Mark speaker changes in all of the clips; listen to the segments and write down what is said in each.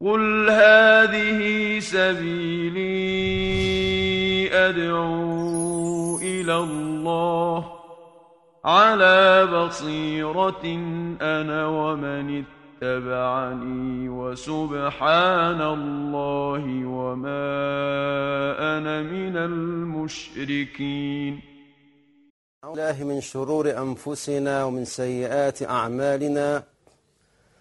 Speaker 1: قل هذه سبيلي أدعو إلى الله على بصيرة أنا ومن اتبعني وسبحان الله وما أنا من المشركين
Speaker 2: الله من شرور أنفسنا ومن سيئات أعمالنا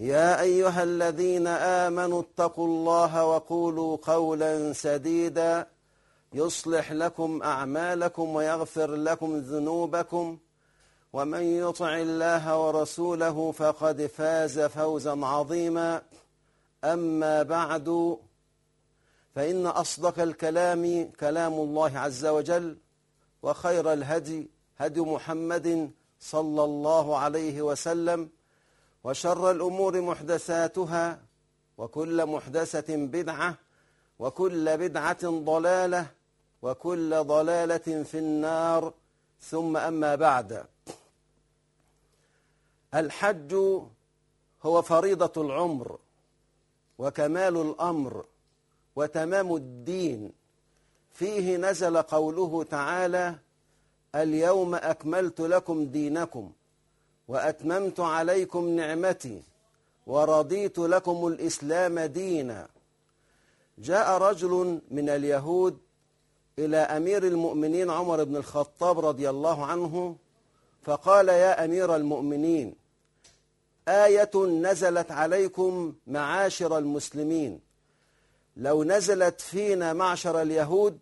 Speaker 2: يا أيها الذين آمنوا اتقوا الله وقولوا قولا سديدا يصلح لكم أعمالكم ويغفر لكم ذنوبكم ومن يطع الله ورسوله فقد فاز فوزا عظيما أما بعد فإن أصدق الكلام كلام الله عز وجل وخير الهدي هدي محمد صلى الله عليه وسلم وشر الأمور محدثاتها وكل محدثة بدعة وكل بدعة ضلالة وكل ضلالة في النار. ثم أما بعد. الحج هو فريضة العمر وكمال الأمر وتمام الدين. فيه نزل قوله تعالى اليوم أكملت لكم دينكم. وأتممت عليكم نعمتي ورضيت لكم الإسلام دينا. جاء رجل من اليهود إلى أمير المؤمنين عمر بن الخطاب رضي الله عنه فقال يا أمير المؤمنين آية نزلت عليكم معاشر المسلمين. لو نزلت فينا معشر اليهود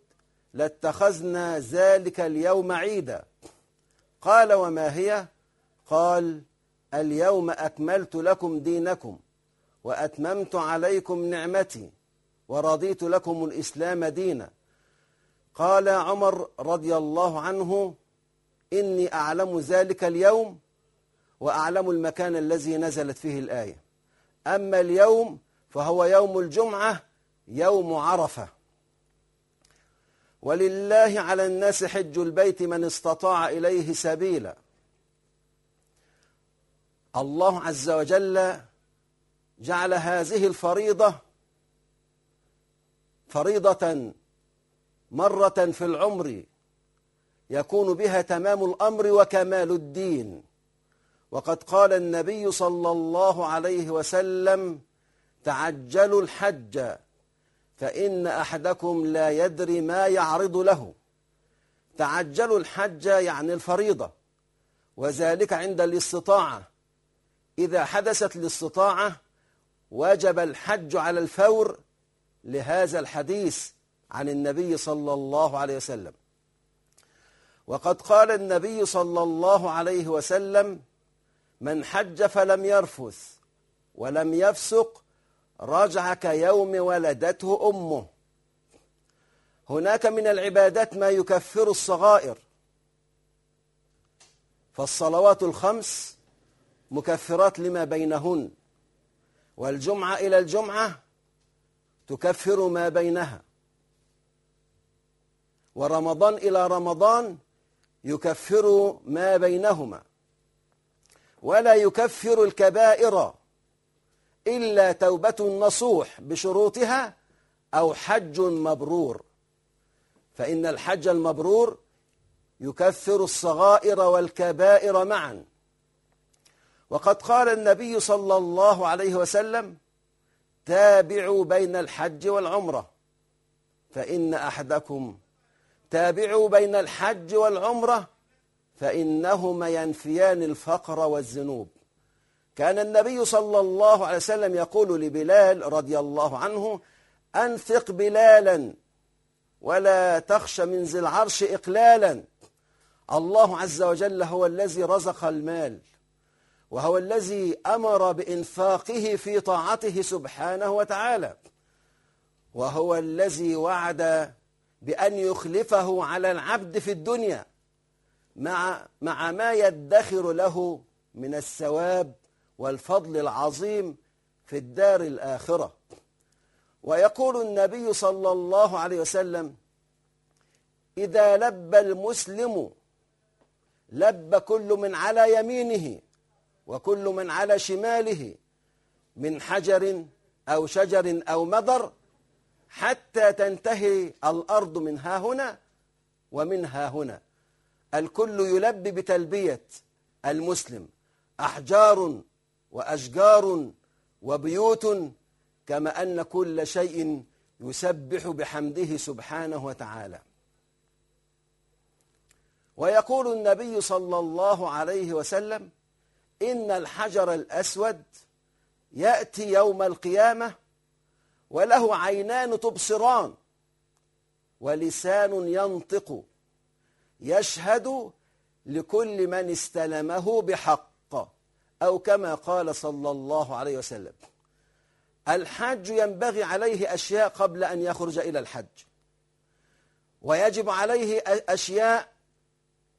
Speaker 2: لاتخذنا ذلك اليوم عيدا. قال وما هي؟ قال اليوم أكملت لكم دينكم وأتممت عليكم نعمتي ورضيت لكم الإسلام دينا. قال عمر رضي الله عنه إني أعلم ذلك اليوم وأعلم المكان الذي نزلت فيه الآية. أما اليوم فهو يوم الجمعة يوم عرفة. ولله على الناس حج البيت من استطاع إليه سبيلا. الله عز وجل جعل هذه الفريضة فريضة مرة في العمر يكون بها تمام الأمر وكمال الدين. وقد قال النبي صلى الله عليه وسلم تعجلوا الحج فإن أحدكم لا يدري ما يعرض له. تعجلوا الحج يعني الفريضة وذلك عند الاستطاعة. إذا حدثت الاستطاعة وجب الحج على الفور لهذا الحديث عن النبي صلى الله عليه وسلم. وقد قال النبي صلى الله عليه وسلم من حج فلم يرفث ولم يفسق رجع كيوم ولدته أمه. هناك من العبادات ما يكفر الصغائر. فالصلوات الخمس مكفرات لما بينهن. والجمعة إلى الجمعة تكفر ما بينها. ورمضان إلى رمضان يكفر ما بينهما. ولا يكفر الكبائر إلا توبة نصوح بشروطها أو حج مبرور. فإن الحج المبرور يكفر الصغائر والكبائر معا. وقد قال النبي صلى الله عليه وسلم تابعوا بين الحج والعمرة. فإن أحدكم تابعوا بين الحج والعمرة فإنهما ينفيان الفقر والذنوب. كان النبي صلى الله عليه وسلم يقول لبلال رضي الله عنه أنفق بلالا ولا تخش من ذي العرش إقلالا. الله عز وجل هو الذي رزق المال. وهو الذي أمر بإنفاقه في طاعته سبحانه وتعالى. وهو الذي وعد بأن يخلفه على العبد في الدنيا مع, مع ما يدخر له من الثواب والفضل العظيم في الدار الآخرة. ويقول النبي صلى الله عليه وسلم إذا لب المسلم لب كل من على يمينه وكل من على شماله من حجر أو شجر أو مدر حتى تنتهي الأرض من ها هنا ومن ها هنا. الكل يلب بتلبية المسلم أحجار وأشجار وبيوت كما أن كل شيء يسبح بحمده سبحانه وتعالى. ويقول النبي صلى الله عليه وسلم إن الحجر الأسود يأتي يوم القيامة وله عينان تبصران ولسان ينطق يشهد لكل من استلمه بحق أو كما قال صلى الله عليه وسلم. الحج ينبغي عليه أشياء قبل أن يخرج إلى الحج. ويجب عليه أشياء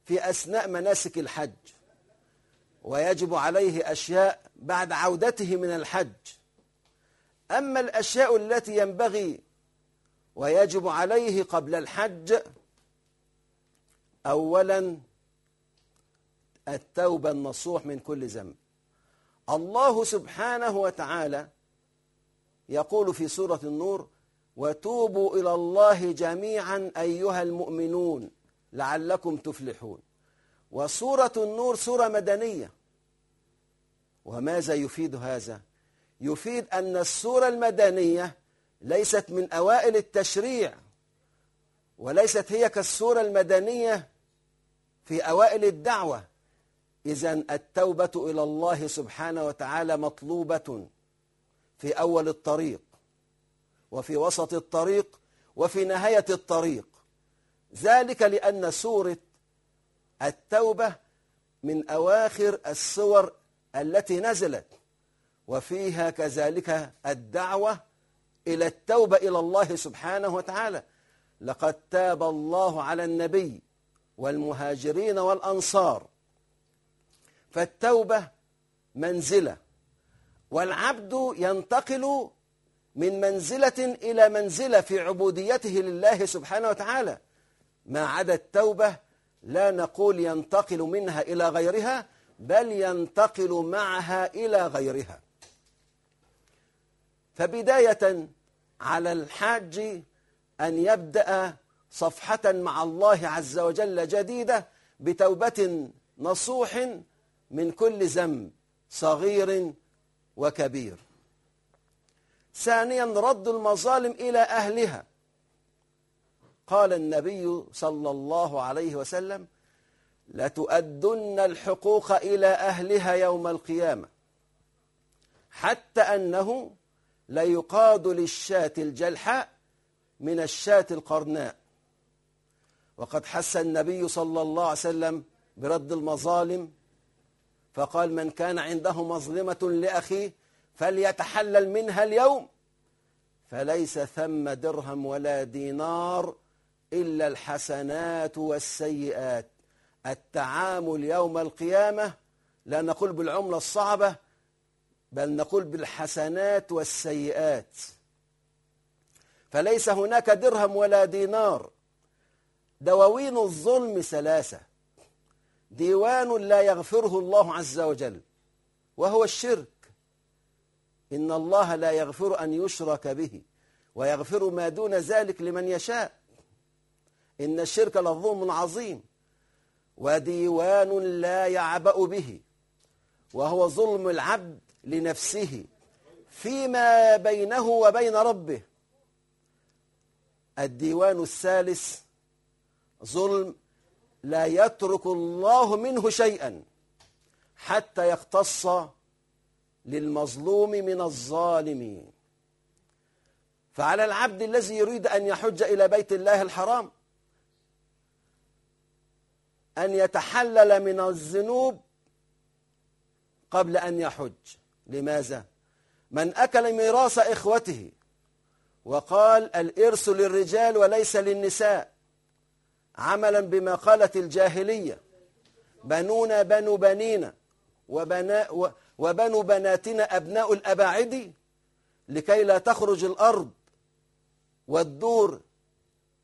Speaker 2: في أثناء مناسك الحج. ويجب عليه أشياء بعد عودته من الحج. أما الأشياء التي ينبغي ويجب عليه قبل الحج أولا التوبة النصوح من كل ذنب. الله سبحانه وتعالى يقول في سورة النور وتوبوا إلى الله جميعا أيها المؤمنون لعلكم تفلحون. وسورة النور سورة مدنية. وماذا يفيد هذا؟ يفيد أن السورة المدنية ليست من أوائل التشريع وليست هي كالسورة المدنية في أوائل الدعوة. إذا التوبة إلى الله سبحانه وتعالى مطلوبة في أول الطريق وفي وسط الطريق وفي نهاية الطريق. ذلك لأن سورة التوبة من أواخر السور التي نزلت وفيها كذلك الدعوة إلى التوبة إلى الله سبحانه وتعالى. لقد تاب الله على النبي والمهاجرين والأنصار. فالتوبة منزلة والعبد ينتقل من منزلة إلى منزلة في عبوديته لله سبحانه وتعالى. ما عدا التوبة لا نقول ينتقل منها إلى غيرها بل ينتقل معها إلى غيرها. فبداية على الحاج أن يبدأ صفحة مع الله عز وجل جديدة بتوبة نصوح من كل ذنب صغير وكبير. ثانيا رد المظالم إلى أهلها. قال النبي صلى الله عليه وسلم لتؤدن الحقوق إلى أهلها يوم القيامة حتى أنه ليقاد للشاة الجلحاء من الشاة القرناء. وقد حس النبي صلى الله عليه وسلم برد المظالم فقال من كان عنده مظلمة لأخيه فليتحلل منها اليوم فليس ثم درهم ولا دينار إلا الحسنات والسيئات. التعامل يوم القيامة لا نقول بالعملة الصعبة بل نقول بالحسنات والسيئات. فليس هناك درهم ولا دينار. دواوين الظلم ثلاثة. ديوان لا يغفره الله عز وجل وهو الشرك. إن الله لا يغفر أن يشرك به ويغفر ما دون ذلك لمن يشاء. إن الشرك لظلم عظيم وديوان لا يعبأ به وهو ظلم العبد لنفسه فيما بينه وبين ربه. الديوان الثالث ظلم لا يترك الله منه شيئا حتى يختص للمظلوم من الظالم. فعلى العبد الذي يريد أن يحج إلى بيت الله الحرام أن يتحلل من الذنوب قبل أن يحج. لماذا؟ من أكل ميراث إخوته وقال الإرث للرجال وليس للنساء عملا بما قالت الجاهلية. بنونا بنو بنينا وبنا وبنو بناتنا أبناء الأباعد لكي لا تخرج الأرض والدور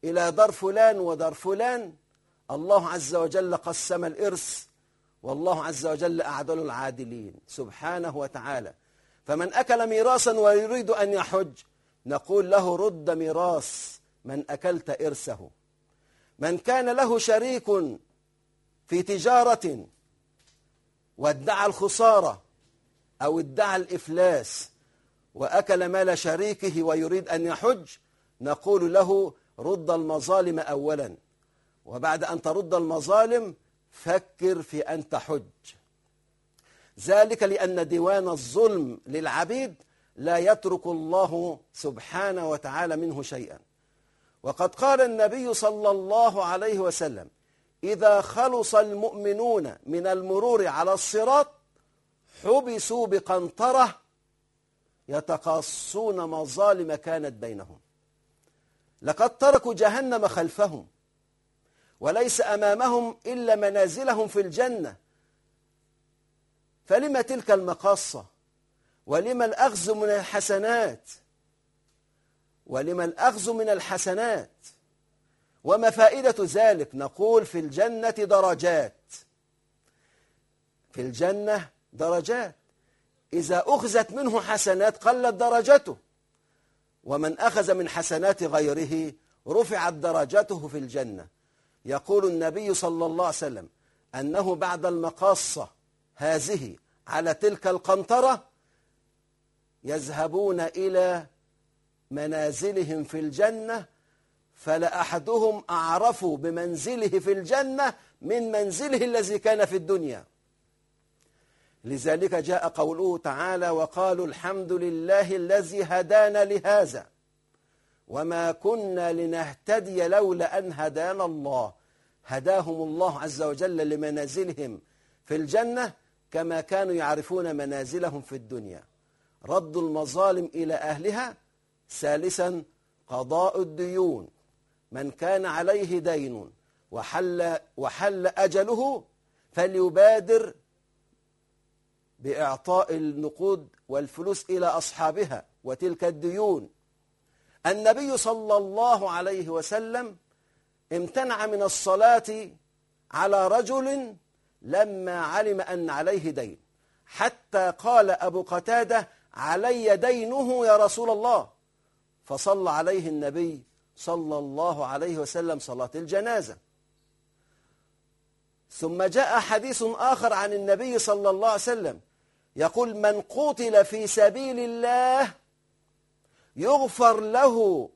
Speaker 2: إلى دار فلان ودار فلان. الله عز وجل قسم الإرث والله عز وجل أعدل العادلين سبحانه وتعالى. فمن أكل ميراثا ويريد أن يحج نقول له رد ميراث من أكلت إرثه. من كان له شريك في تجارة وادعى الخسارة أو ادعى الإفلاس وأكل مال شريكه ويريد أن يحج نقول له رد المظالم أولا. وبعد أن ترد المظالم فكر في أن تحج. ذلك لأن ديوان الظلم للعبيد لا يترك الله سبحانه وتعالى منه شيئا. وقد قال النبي صلى الله عليه وسلم إذا خلص المؤمنون من المرور على الصراط حبسوا بقنطرة يتقاصون مظالم كانت بينهم. لقد تركوا جهنم خلفهم وليس أمامهم إلا منازلهم في الجنة. فلما تلك المقاصة؟ ولما الأخذ من الحسنات؟ ولما الأخذ من الحسنات؟ وما فائدة ذلك؟ نقول في الجنة درجات. في الجنة درجات. إذا أخذت منه حسنات قلت درجته. ومن أخذ من حسنات غيره رفعت درجته في الجنة. يقول النبي صلى الله عليه وسلم أنه بعد المقاصة هذه على تلك القنطرة يذهبون إلى منازلهم في الجنة فلأحدهم أعرف بمنزله في الجنة من منزله الذي كان في الدنيا. لذلك جاء قوله تعالى وقالوا الحمد لله الذي هدانا لهذا وما كنا لنهتدي لولا أن هدانا الله هداهم الله عز وجل لمنازلهم في الجنة كما كانوا يعرفون منازلهم في الدنيا. رد المظالم إلى أهلها. ثالثا قضاء الديون. من كان عليه دين وحل, وحل أجله فليبادر بإعطاء النقود والفلوس إلى أصحابها وتلك الديون. النبي صلى الله عليه وسلم امتنع من الصلاة على رجل لما علم أن عليه دين. حتى قال أبو قتادة علي دينه يا رسول الله. فصلى عليه النبي صلى الله عليه وسلم صلاة الجنازة. ثم جاء حديث آخر عن النبي صلى الله عليه وسلم. يقول من قتل في سبيل الله يغفر له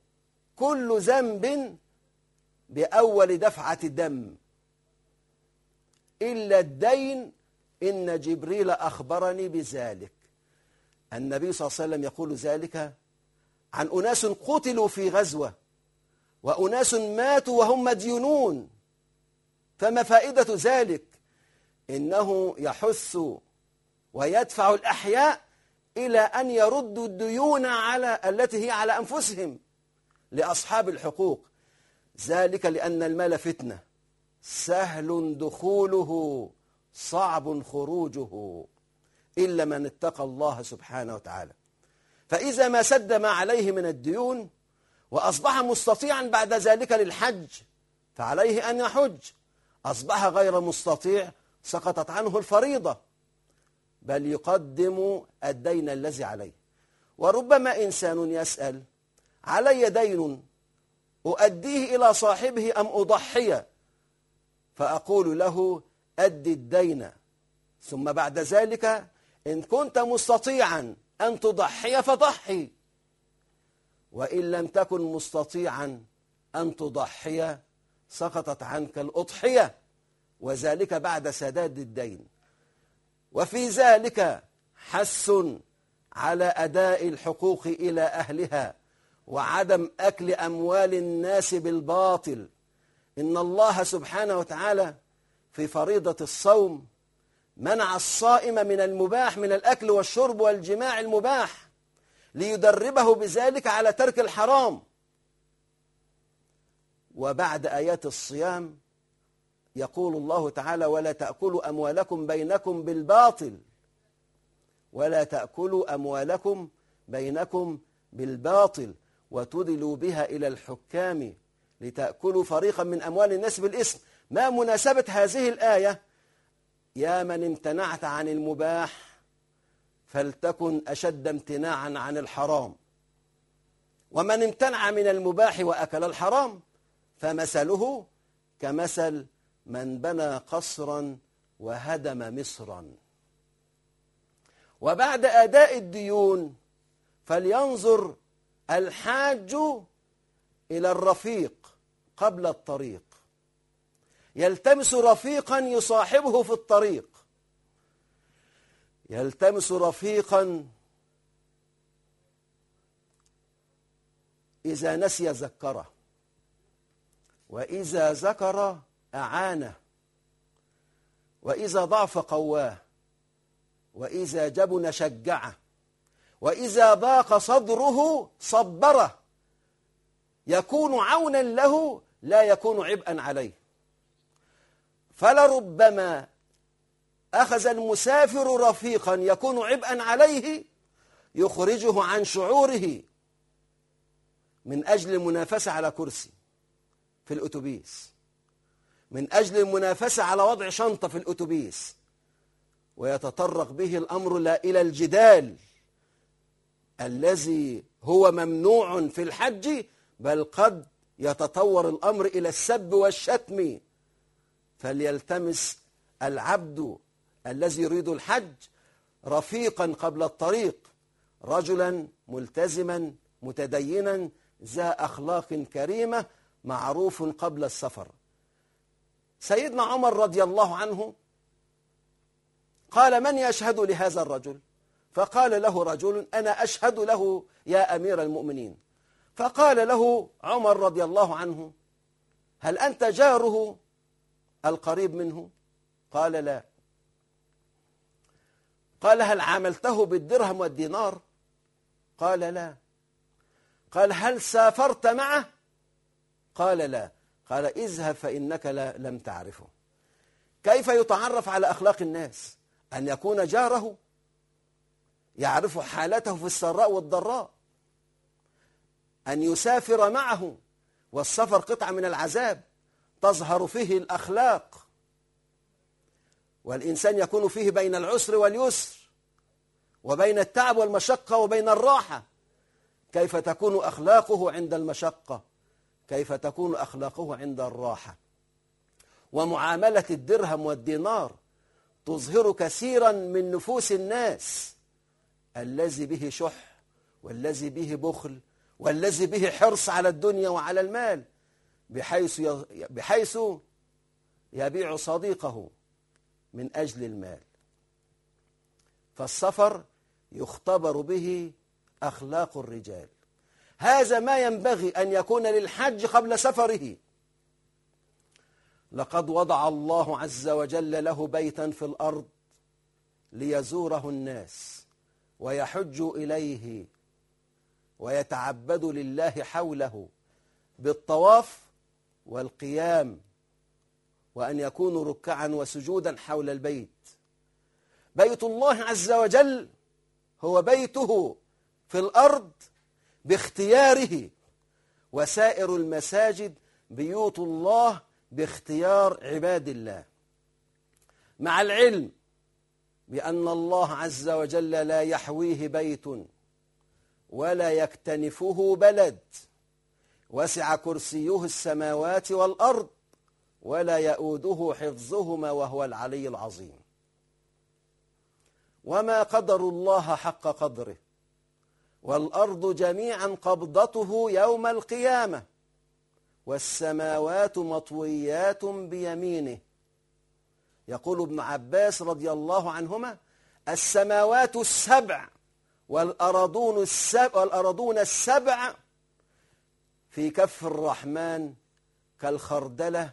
Speaker 2: كل ذنب بأول دفعة دم إلا الدين إن جبريل أخبرني بذلك. النبي صلى الله عليه وسلم يقول ذلك عن أناس قتلوا في غزوة وأناس ماتوا وهم مديونون. فما فائدة ذلك؟ إنه يحث ويدفع الأحياء إلى أن يردوا الديون على التي هي على أنفسهم لأصحاب الحقوق. ذلك لأن المال فتنة. سهل دخوله صعب خروجه إلا من اتقى الله سبحانه وتعالى. فإذا ما سد ما عليه من الديون وأصبح مستطيعا بعد ذلك للحج فعليه أن يحج. أصبح غير مستطيع سقطت عنه الفريضة. بل يقدم الدين الذي عليه. وربما إنسان يسأل علي دين؟ أؤديه إلى صاحبه أم أضحي فأقول له أدي الدين. ثم بعد ذلك إن كنت مستطيعا أن تضحي فضحي. وإن لم تكن مستطيعا أن تضحي سقطت عنك الأضحية. وذلك بعد سداد الدين. وفي ذلك حث على أداء الحقوق إلى أهلها. وعدم أكل أموال الناس بالباطل. إن الله سبحانه وتعالى في فريضة الصوم منع الصائم من المباح من الأكل والشرب والجماع المباح ليدربه بذلك على ترك الحرام. وبعد آيات الصيام يقول الله تعالى ولا تأكلوا أموالكم بينكم بالباطل ولا تأكلوا أموالكم بينكم بالباطل وتدلوا بها إلى الحكام لتأكلوا فريقا من أموال الناس بالإثم. ما مناسبة هذه الآية؟ يا من امتنعت عن المباح فلتكن أشد امتناعا عن الحرام. ومن امتنع من المباح وأكل الحرام فمثله كمثل من بنى قصرا وهدم مصرا. وبعد أداء الديون فلينظر الحاج إلى الرفيق قبل الطريق. يلتمس رفيقا يصاحبه في الطريق. يلتمس رفيقا إذا نسي ذكره. وإذا ذكر أعانه. وإذا ضعف قواه. وإذا جبن شجعه. وإذا ضاق صدره صبره. يكون عونا له لا يكون عبئا عليه. فلربما أخذ المسافر رفيقا يكون عبئا عليه يخرجه عن شعوره من أجل المنافسة على كرسي في الأتوبيس من أجل المنافسة على وضع شنطة في الأتوبيس ويتطرق به الأمر لا إلى الجدال. الذي هو ممنوع في الحج بل قد يتطور الأمر إلى السب والشتم. فليلتمس العبد الذي يريد الحج رفيقا قبل الطريق رجلا ملتزما متدينا ذا أخلاق كريمة معروف قبل السفر. سيدنا عمر رضي الله عنه قال من يشهد لهذا الرجل؟ فقال له رجل أنا أشهد له يا أمير المؤمنين. فقال له عمر رضي الله عنه هل أنت جاره القريب منه؟ قال لا. قال هل عاملته بالدرهم والدينار؟ قال لا. قال هل سافرت معه؟ قال لا. قال اذهب فإنك لا لم تعرفه. كيف يتعرف على أخلاق الناس؟ أن يكون جاره يعرف حالته في السراء والضراء. أن يسافر معه والسفر قطعة من العذاب تظهر فيه الأخلاق. والإنسان يكون فيه بين العسر واليسر وبين التعب والمشقة وبين الراحة. كيف تكون أخلاقه عند المشقة؟ كيف تكون أخلاقه عند الراحة؟ ومعاملة الدرهم والدينار تظهر كثيرا من نفوس الناس. الذي به شح والذي به بخل والذي به حرص على الدنيا وعلى المال بحيث بحيث يبيع صديقه من أجل المال. فالسفر يختبر به أخلاق الرجال. هذا ما ينبغي أن يكون للحج قبل سفره. لقد وضع الله عز وجل له بيتا في الأرض ليزوره الناس. ويحجوا إليه ويتعبدوا لله حوله بالطواف والقيام وأن يكونوا ركعا وسجودا حول البيت. بيت الله عز وجل هو بيته في الأرض باختياره. وسائر المساجد بيوت الله باختيار عباد الله. مع العلم بأن الله عز وجل لا يحويه بيت ولا يكتنفه بلد. وسع كرسيه السماوات والأرض ولا يؤوده حفظهما وهو العلي العظيم. وما قدر الله حق قدره والأرض جميعا قبضته يوم القيامة والسماوات مطويات بيمينه. يقول ابن عباس رضي الله عنهما السماوات السبع والأرضون السبع, والأرضون السبع في كف الرحمن كالخردلة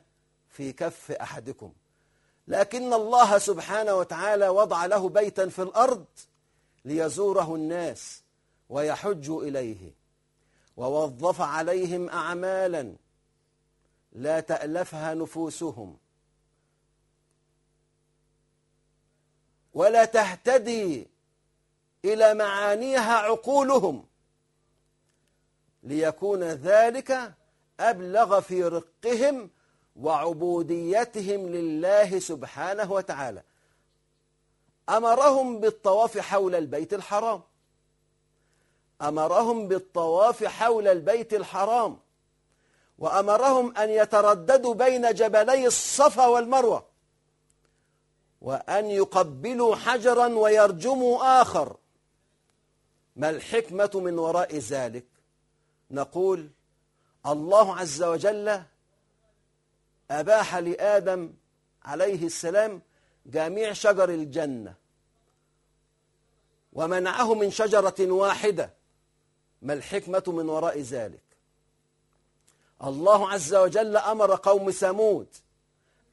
Speaker 2: في كف أحدكم. لكن الله سبحانه وتعالى وضع له بيتا في الأرض ليزوره الناس ويحجوا إليه ووظف عليهم أعمالا لا تألفها نفوسهم. ولا تهتدي إلى معانيها عقولهم ليكون ذلك أبلغ في رقهم وعبوديتهم لله سبحانه وتعالى. أمرهم بالطواف حول البيت الحرام. أمرهم بالطواف حول البيت الحرام. وأمرهم أن يترددوا بين جبلي الصفا والمروة. وأن يقبلوا حجرا ويرجموا آخر. ما الحكمة من وراء ذلك؟ نقول الله عز وجل أباح لآدم عليه السلام جميع شجر الجنة ومنعه من شجرة واحدة. ما الحكمة من وراء ذلك؟ الله عز وجل أمر قوم ثمود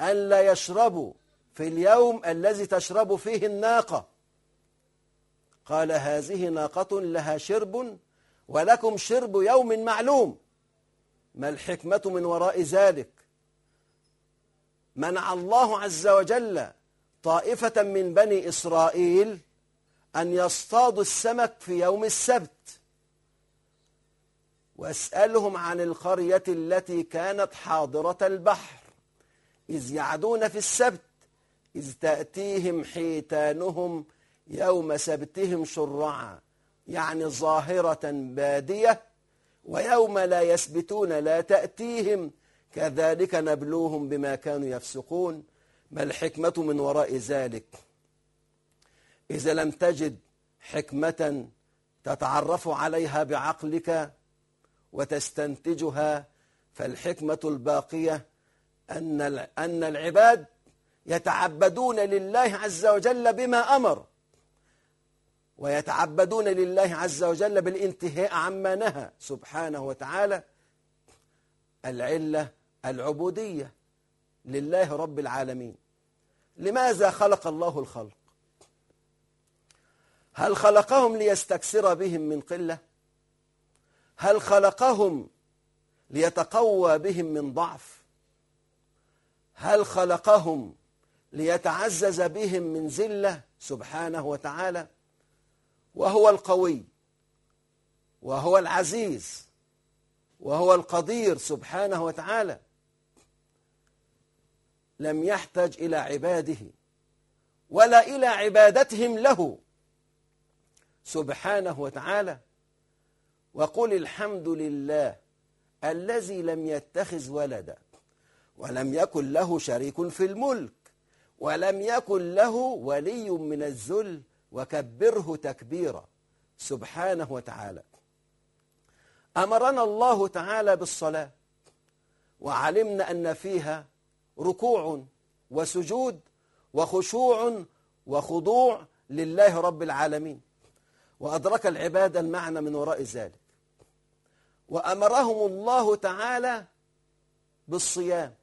Speaker 2: أن لا يشربوا في اليوم الذي تشرب فيه الناقة. قال هذه ناقة لها شرب ولكم شرب يوم معلوم. ما الحكمة من وراء ذلك؟ منع الله عز وجل طائفة من بني إسرائيل أن يصطادوا السمك في يوم السبت. واسألهم عن القرية التي كانت حاضرة البحر إذ يعدون في السبت. إذ تأتيهم حيتانهم يوم سبتهم شرعا يعني ظاهرة بادية ويوم لا يسبتون لا تأتيهم كذلك نبلوهم بما كانوا يفسقون. ما الحكمة من وراء ذلك؟ إذا لم تجد حكمة تتعرف عليها بعقلك وتستنتجها فالحكمة الباقية أن أن العباد يتعبدون لله عز وجل بما أمر ويتعبدون لله عز وجل بالانتهاء عما نهى سبحانه وتعالى. العلة العبودية لله رب العالمين. لماذا خلق الله الخلق؟ هل خلقهم ليستكثر بهم من قلة؟ هل خلقهم ليتقوى بهم من ضعف؟ هل خلقهم ليتعزز بهم من زلة سبحانه وتعالى وهو القوي وهو العزيز وهو القدير سبحانه وتعالى. لم يحتج إلى عباده ولا إلى عبادتهم له سبحانه وتعالى. وقل الحمد لله الذي لم يتخذ ولدا ولم يكن له شريك في الملك. ولم يكن له ولي من الذل وكبره تكبيرا. سبحانه وتعالى. أمرنا الله تعالى بالصلاة وعلمنا أن فيها ركوع وسجود وخشوع وخضوع لله رب العالمين. وأدرك العباد المعنى من وراء ذلك. وأمرهم الله تعالى بالصيام.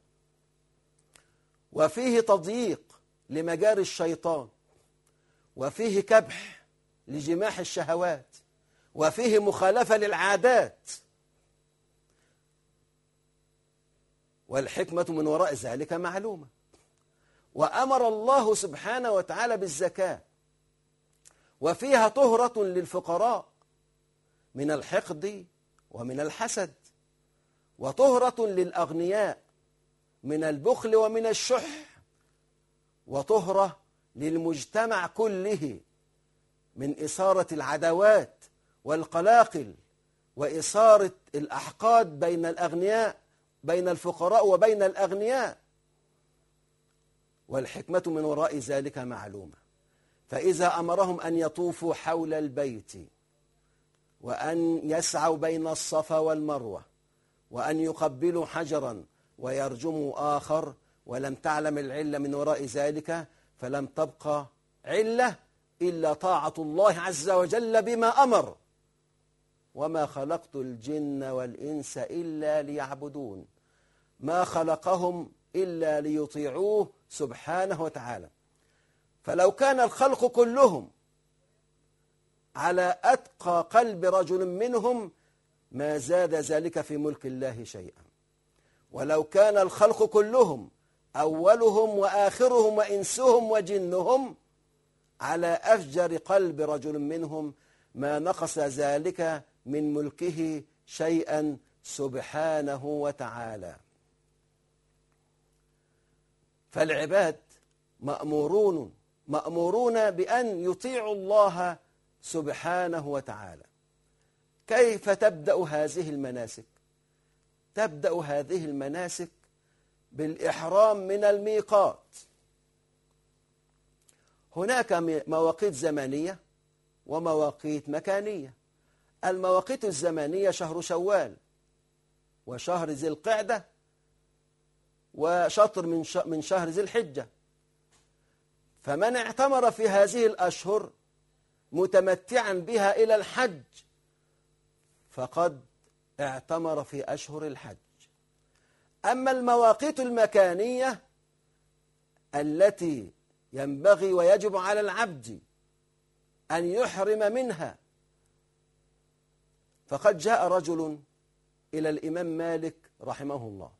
Speaker 2: وفيه تضييق لمجاري الشيطان وفيه كبح لجماح الشهوات وفيه مخالفة للعادات. والحكمة من وراء ذلك معلومة. وأمر الله سبحانه وتعالى بالزكاة وفيها طهرة للفقراء من الحقد ومن الحسد وطهرة للأغنياء من البخل ومن الشح. وطهرة للمجتمع كله من إثارة العداوات والقلاقل وإثارة الأحقاد بين الأغنياء بين الفقراء وبين الأغنياء. والحكمة من وراء ذلك معلومة. فإذا أمرهم أن يطوفوا حول البيت وأن يسعوا بين الصفا والمروة وأن يقبلوا حجرا ويرجموا آخر ولم تعلم العلة من وراء ذلك فلم تبقى علة إلا طاعة الله عز وجل بما أمر. وما خلقت الجن والإنس إلا ليعبدون. ما خلقهم إلا ليطيعوه سبحانه وتعالى. فلو كان الخلق كلهم على أتقى قلب رجل منهم ما زاد ذلك في ملك الله شيئا. ولو كان الخلق كلهم أولهم وآخرهم وإنسهم وجنهم على أفجر قلب رجل منهم ما نقص ذلك من ملكه شيئا سبحانه وتعالى. فالعباد مأمورون مأمورون بأن يطيعوا الله سبحانه وتعالى. كيف تبدأ هذه المناسك؟ تبدأ هذه المناسك بالإحرام من الميقات. هناك مواقيت زمنية ومواقيت مكانية. المواقيت الزمنية شهر شوال وشهر ذي القعدة وشطر من شهر ذي الحجة. فمن اعتمر في هذه الأشهر متمتعا بها إلى الحج فقد اعتمر في أشهر الحج. أما المواقيت المكانية التي ينبغي ويجب على العبد أن يحرم منها فقد جاء رجل إلى الإمام مالك رحمه الله.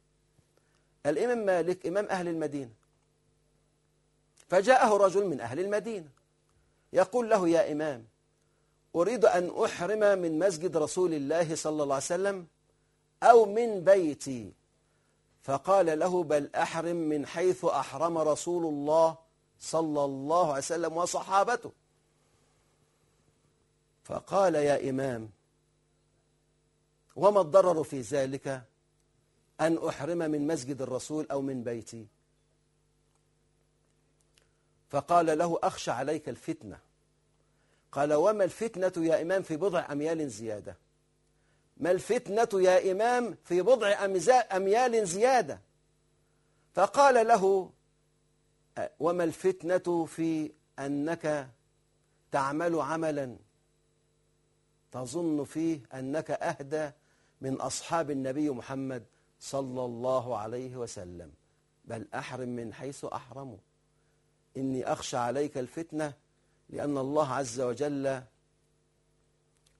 Speaker 2: الإمام مالك إمام أهل المدينة. فجاءه رجل من أهل المدينة. يقول له يا إمام أريد أن أحرم من مسجد رسول الله صلى الله عليه وسلم أو من بيتي. فقال له بل أحرم من حيث أحرم رسول الله صلى الله عليه وسلم وصحابته. فقال يا إمام وما الضرر في ذلك أن أحرم من مسجد الرسول أو من بيتي؟ فقال له أخشى عليك الفتنة. قال وما الفتنة يا إمام في بضع أميال زيادة؟ ما الفتنة يا إمام في بضع أميال زيادة؟ فقال له وما الفتنة في أنك تعمل عملا؟ تظن فيه أنك أهدى من أصحاب النبي محمد صلى الله عليه وسلم. بل أحرم من حيث أحرموا إني أخشى عليك الفتنة لأن الله عز وجل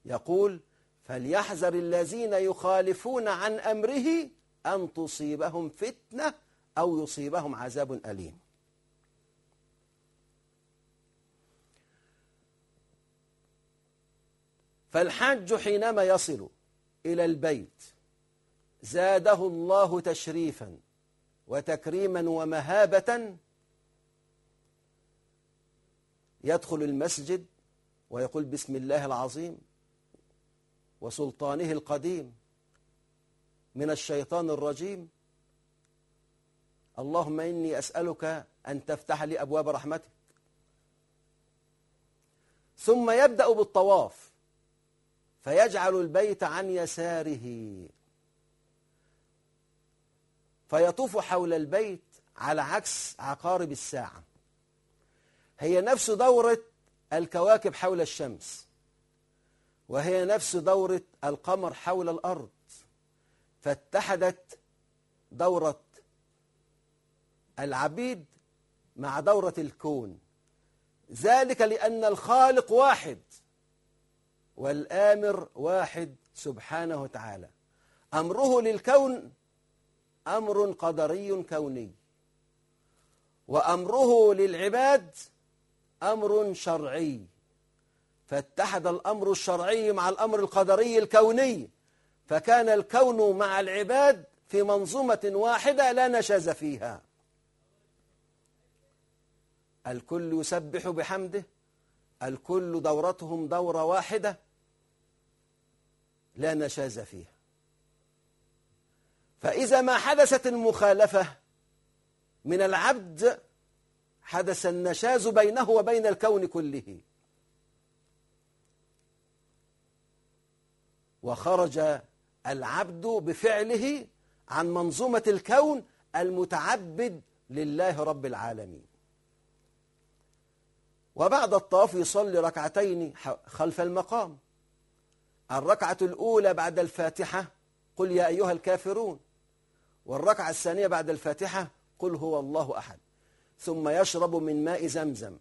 Speaker 2: يقول فليحذر الذين يخالفون عن أمره أن تصيبهم فتنة أو يصيبهم عذاب أليم. فالحج حينما يصل إلى البيت زاده الله تشريفا وتكريما ومهابة يدخل المسجد ويقول بسم الله العظيم وسلطانه القديم من الشيطان الرجيم. اللهم إني أسألك أن تفتح لي أبواب رحمتك. ثم يبدأ بالطواف فيجعل البيت عن يساره. فيطوف حول البيت على عكس عقارب الساعة. هي نفس دورة الكواكب حول الشمس. وهي نفس دورة القمر حول الأرض فاتحدت دورة العبيد مع دورة الكون. ذلك لأن الخالق واحد والآمر واحد سبحانه وتعالى. أمره للكون أمر قدري كوني وأمره للعباد أمر شرعي. فاتحد الأمر الشرعي مع الأمر القدري الكوني فكان الكون مع العباد في منظومة واحدة لا نشاز فيها. الكل يسبح بحمده الكل دورتهم دورة واحدة لا نشاز فيها. فإذا ما حدثت المخالفة من العبد حدث النشاز بينه وبين الكون كله. وخرج العبد بفعله عن منظومة الكون المتعبد لله رب العالمين. وبعد الطواف يصلي ركعتين خلف المقام. الركعة الأولى بعد الفاتحة قل يا أيها الكافرون. والركعة الثانية بعد الفاتحة قل هو الله أحد. ثم يشرب من ماء زمزم.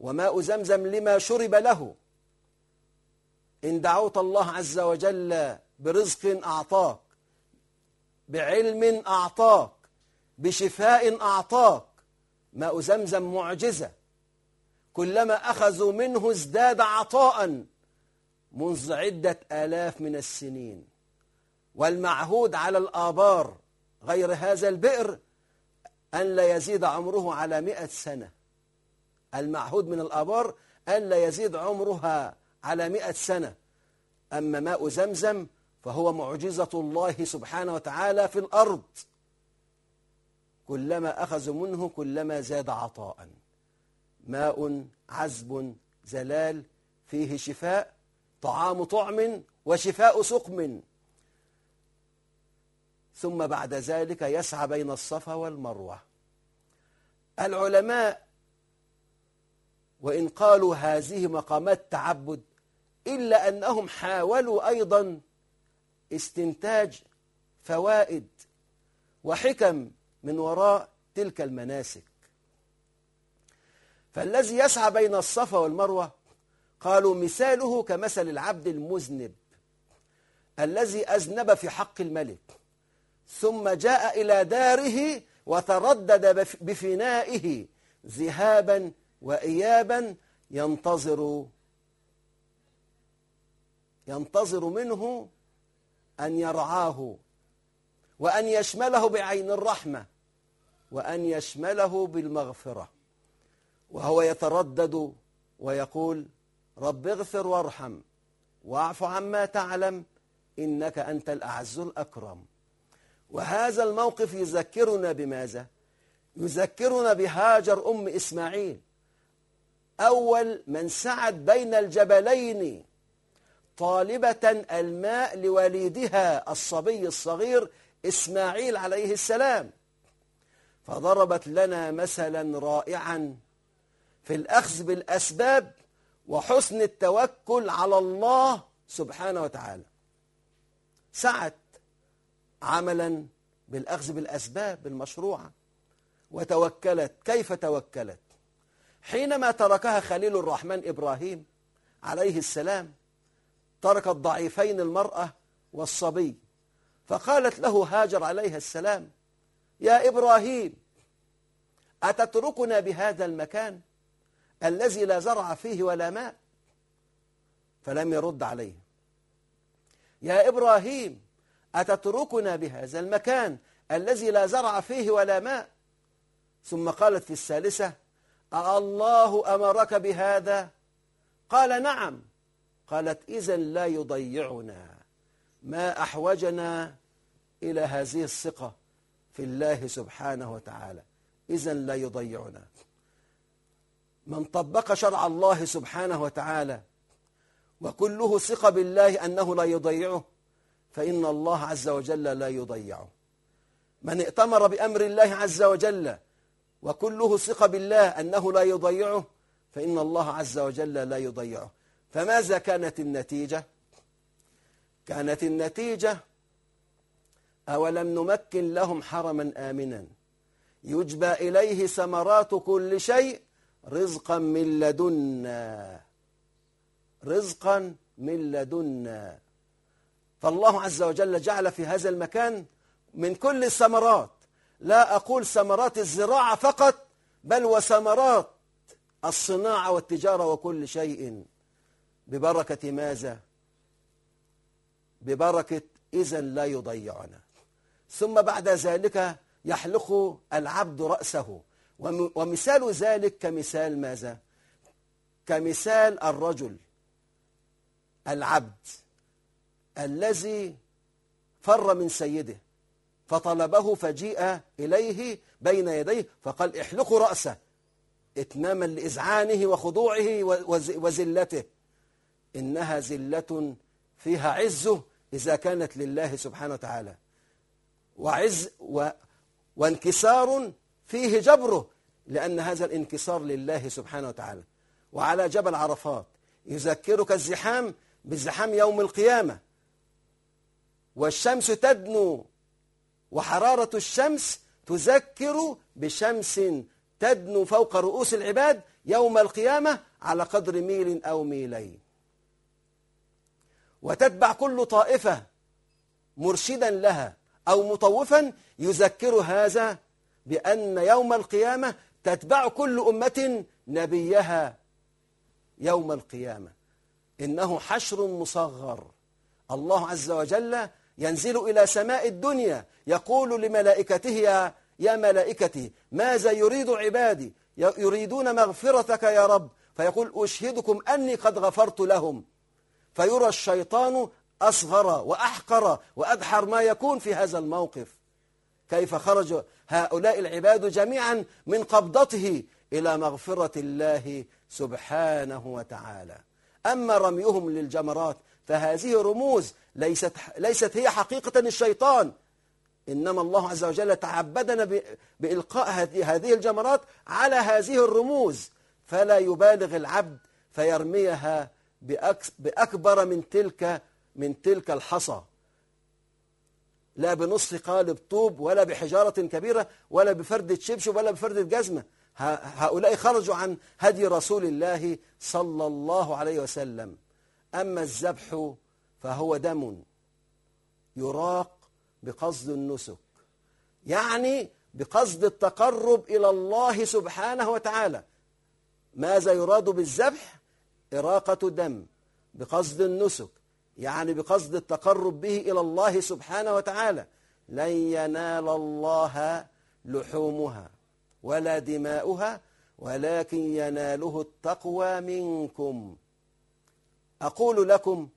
Speaker 2: وماء زمزم لما شرب له. إن دعوت الله عز وجل برزق أعطاك بعلم أعطاك بشفاء أعطاك ماء زمزم معجزة. كلما أخذوا منه ازداد عطاء منذ عدة آلاف من السنين. والمعهود على الآبار غير هذا البئر أن لا يزيد عمره على مئة سنة. المعهود من الآبار أن لا يزيد عمرها على مئة سنة. أما ماء زمزم فهو معجزة الله سبحانه وتعالى في الأرض. كلما أخذوا منه كلما زاد عطاء. ماء عذب زلال فيه شفاء طعام طعم وشفاء سقم. ثم بعد ذلك يسعى بين الصفا والمروة. العلماء وإن قالوا هذه مقامات تعبد إلا أنهم حاولوا أيضا استنتاج فوائد وحكم من وراء تلك المناسك. فالذي يسعى بين الصفا والمروة قالوا مثاله كمثل العبد المذنب الذي أذنب في حق الملك ثم جاء إلى داره وتردد بفنائه ذهابا وإيابا ينتظر ينتظر منه أن يرعاه وأن يشمله بعين الرحمة وأن يشمله بالمغفرة. وهو يتردد ويقول رب اغفر وارحم واعف عما تعلم إنك أنت الأعز الأكرم. وهذا الموقف يذكرنا بماذا؟ يذكرنا بهاجر أم إسماعيل. أول من سعد بين الجبلين طالبة الماء لوليدها الصبي الصغير إسماعيل عليه السلام. فضربت لنا مثلا رائعا في الأخذ بالأسباب وحسن التوكل على الله سبحانه وتعالى. سعت عملا بالأخذ بالأسباب المشروعة وتوكلت. كيف توكلت؟ حينما تركها خليل الرحمن إبراهيم عليه السلام ترك الضعيفين المرأة والصبي. فقالت له هاجر عليها السلام يا إبراهيم أتتركنا بهذا المكان الذي لا زرع فيه ولا ماء؟ فلم يرد عليه يا إبراهيم أتتركنا بهذا المكان الذي لا زرع فيه ولا ماء؟ ثم قالت في الثالثة أالله أمرك بهذا؟ قال نعم. قالت إذا لا يضيعنا. ما أحوجنا إلى هذه الثقة في الله سبحانه وتعالى. إذا لا يضيعنا. من طبق شرع الله سبحانه وتعالى وكله ثقة بالله أنه لا يضيعه فإن الله عز وجل لا يضيعه. من ائتمر بأمر الله عز وجل وكله ثقة بالله أنه لا يضيعه فإن الله عز وجل لا يضيعه. فماذا كانت النتيجة؟ كانت النتيجة أولم نمكن لهم حرما آمنا. يجبى إليه ثمرات كل شيء رزقا من لدنا. رزقا من لدنا. فالله عز وجل جعل في هذا المكان من كل الثمرات. لا أقول ثمرات الزراعة فقط بل وثمرات الصناعة والتجارة وكل شيء. ببركة ماذا؟ ببركة إذا لا يضيعنا. ثم بعد ذلك يحلق العبد رأسه. ومثال ذلك كمثال ماذا؟ كمثال الرجل العبد الذي فر من سيده فطلبه فجيء إليه بين يديه فقال احلقوا رأسه إتماما لإذعانه وخضوعه وزلته إنها زلة فيها عزه إذا كانت لله سبحانه وتعالى. وعز و وانكسار فيه جبره لأن هذا الانكسار لله سبحانه وتعالى. وعلى جبل عرفات يذكرك الزحام بزحام يوم القيامة. والشمس تدنو وحرارة الشمس تذكر بشمس تدنو فوق رؤوس العباد يوم القيامة على قدر ميل أو ميلين. وتتبع كل طائفة مرشدا لها أو مطوفا يذكر هذا بأن يوم القيامة تتبع كل أمة نبيها. يوم القيامة إنه حشر مصغر. الله عز وجل ينزل إلى سماء الدنيا يقول لملائكته يا, يا ملائكتي ماذا يريد عبادي؟ يريدون مغفرتك يا رب. فيقول أشهدكم أني قد غفرت لهم. فيرى الشيطان أصغر وأحقر وأدحر ما يكون في هذا الموقف. كيف خرج هؤلاء العباد جميعا من قبضته إلى مغفرة الله سبحانه وتعالى. أما رميهم للجمرات فهذه رموز ليست, ليست هي حقيقة الشيطان. إنما الله عز وجل تعبدنا بإلقاء هذه الجمرات على هذه الرموز. فلا يبالغ العبد فيرميها بأكبر من تلك من تلك الحصى. لا بنص قالب طوب ولا بحجارة كبيرة ولا بفردة شبشب ولا بفردة جزمة. هؤلاء خرجوا عن هدي رسول الله صلى الله عليه وسلم. أما الذبح فهو دم يراق بقصد النسك يعني بقصد التقرب إلى الله سبحانه وتعالى. ماذا يراد بالذبح؟ إراقة دم بقصد النسك يعني بقصد التقرب به إلى الله سبحانه وتعالى. لن ينال الله لحومها ولا دماؤها ولكن يناله التقوى منكم. أقول لكم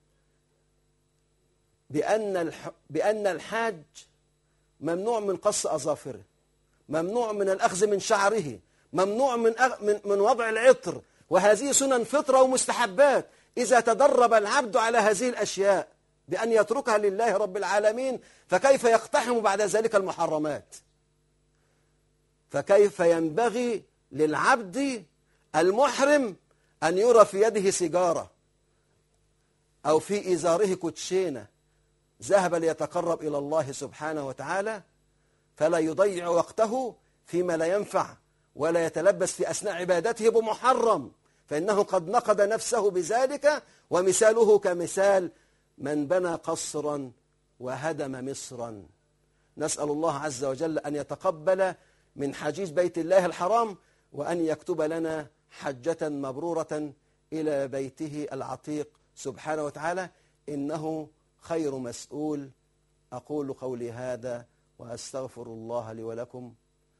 Speaker 2: بأن بأن الحاج ممنوع من قص أظافره ممنوع من الأخذ من شعره ممنوع من من وضع العطر وهذه سنن فطرة ومستحبات. إذا تدرب العبد على هذه الأشياء بأن يتركها لله رب العالمين فكيف يقتحم بعد ذلك المحرمات؟ فكيف ينبغي للعبد المحرم أن يرى في يده سيجارة أو في إزاره كوتشينة ذهب ليتقرب إلى الله سبحانه وتعالى فلا يضيع وقته فيما لا ينفع ولا يتلبس في أثناء عبادته بمحرم فإنه قد نقد نفسه بذلك ومثاله كمثال من بنى قصرا وهدم مصرا. نسأل الله عز وجل أن يتقبل من حجيج بيت الله الحرام وأن يكتب لنا حجة مبرورة إلى بيته العتيق. سبحانه وتعالى إنه خير مسؤول. أقول قولي هذا وأستغفر الله لي ولكم.